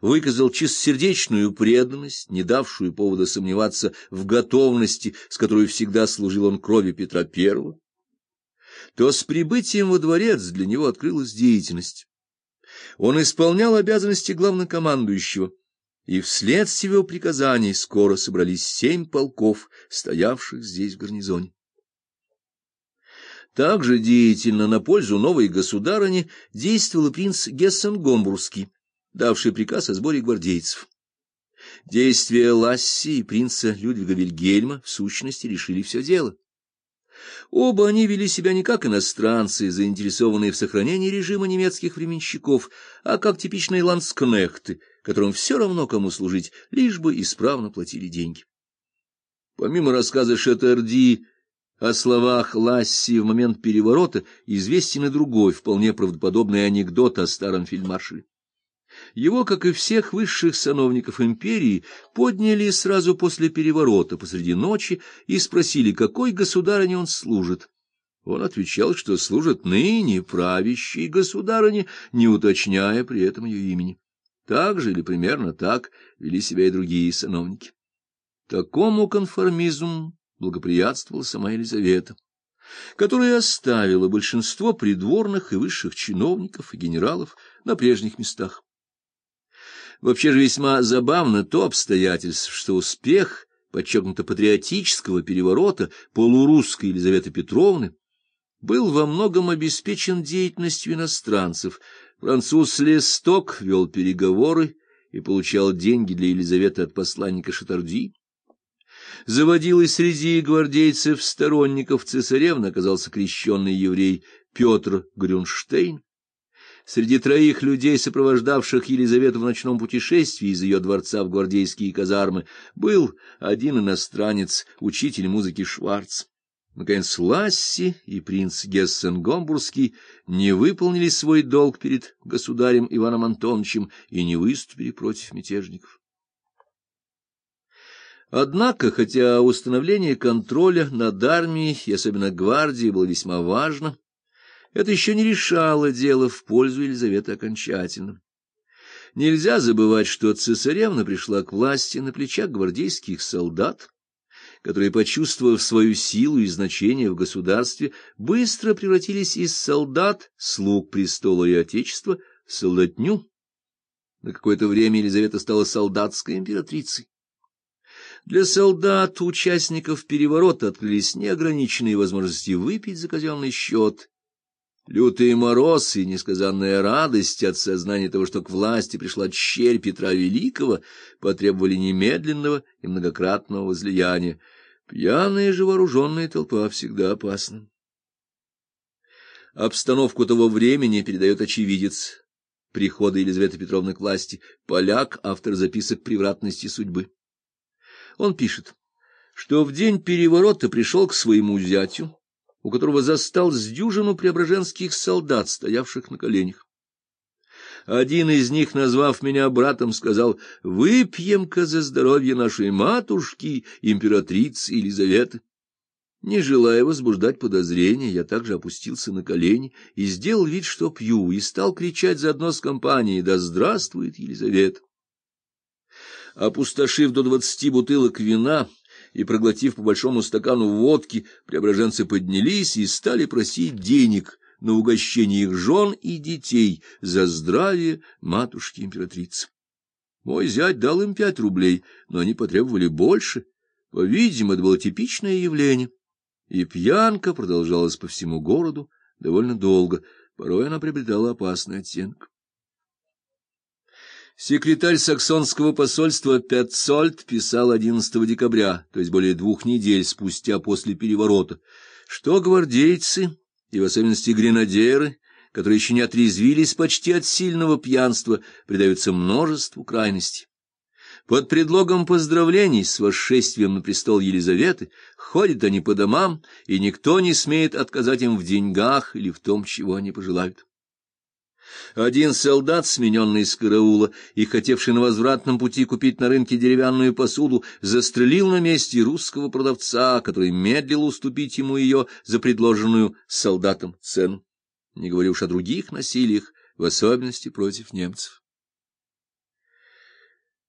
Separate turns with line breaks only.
выказал чистосердечную преданность, не давшую повода сомневаться в готовности, с которой всегда служил он крови Петра I, то с прибытием во дворец для него открылась деятельность. Он исполнял обязанности главнокомандующего, и вследствие его приказаний скоро собрались семь полков, стоявших здесь в гарнизоне. Также деятельно на пользу новой государыни действовал принц Гессен-Гомбургский, давший приказ о сборе гвардейцев. Действия Ласси и принца Людвига Вильгельма в сущности решили все дело. Оба они вели себя не как иностранцы, заинтересованные в сохранении режима немецких временщиков, а как типичные ландскнехты, которым все равно кому служить, лишь бы исправно платили деньги. Помимо рассказа Шатарди о словах Ласси в момент переворота, известен и другой, вполне правдоподобный анекдот о старом фельдмаршале. Его, как и всех высших сановников империи, подняли сразу после переворота посреди ночи и спросили, какой государыне он служит. Он отвечал, что служит ныне правящей государыне, не уточняя при этом ее имени. Так же или примерно так вели себя и другие сановники. Такому конформизму благоприятствовала сама Елизавета которая оставила большинство придворных и высших чиновников и генералов на прежних местах. Вообще же весьма забавно то обстоятельство, что успех подчеркнуто патриотического переворота полурусской Елизаветы Петровны был во многом обеспечен деятельностью иностранцев. Француз Лесток вел переговоры и получал деньги для Елизаветы от посланника Шатарди. Заводилой среди гвардейцев-сторонников цесаревны оказался крещенный еврей Петр Грюнштейн. Среди троих людей, сопровождавших Елизавету в ночном путешествии из ее дворца в гвардейские казармы, был один иностранец, учитель музыки Шварц. Наконец, Ласси и принц Гессен-Гомбургский не выполнили свой долг перед государем Иваном Антоновичем и не выступили против мятежников. Однако, хотя установление контроля над армией и особенно гвардией было весьма важно, это еще не решало дело в пользу Елизаветы окончательно. Нельзя забывать, что цесаревна пришла к власти на плечах гвардейских солдат, которые, почувствовав свою силу и значение в государстве, быстро превратились из солдат, слуг престола и отечества, в солдатню. На какое-то время Елизавета стала солдатской императрицей. Для солдат, участников переворота, открылись неограниченные возможности выпить за казенный счет Лютый мороз и несказанная радость от сознания того, что к власти пришла черь Петра Великого, потребовали немедленного и многократного возлияния. Пьяная же вооруженная толпа всегда опасна. Обстановку того времени передает очевидец прихода Елизаветы Петровны к власти, поляк, автор записок «Превратности судьбы». Он пишет, что в день переворота пришел к своему зятю, у которого застал с дюжину преображенских солдат, стоявших на коленях. Один из них, назвав меня братом, сказал, «Выпьем-ка за здоровье нашей матушки, императрицы Елизаветы». Не желая возбуждать подозрения, я также опустился на колени и сделал вид, что пью, и стал кричать заодно с компанией «Да здравствует Елизавета!». Опустошив до двадцати бутылок вина, и, проглотив по большому стакану водки, преображенцы поднялись и стали просить денег на угощение их жен и детей за здравие матушки-императрицы. Мой зять дал им пять рублей, но они потребовали больше. По-видимому, это было типичное явление. И пьянка продолжалась по всему городу довольно долго, порой она приобретала опасный оттенок. Секретарь саксонского посольства Петцольд писал 11 декабря, то есть более двух недель спустя после переворота, что гвардейцы, и в особенности гренадеры, которые еще не отрезвились почти от сильного пьянства, предаются множеству крайностей. Под предлогом поздравлений с восшествием на престол Елизаветы ходят они по домам, и никто не смеет отказать им в деньгах или в том, чего они пожелают. Один солдат, смененный из караула и хотевший на возвратном пути купить на рынке деревянную посуду, застрелил на месте русского продавца, который медлил уступить ему ее за предложенную солдатам цену. Не говорю уж о других насилиях, в особенности против немцев.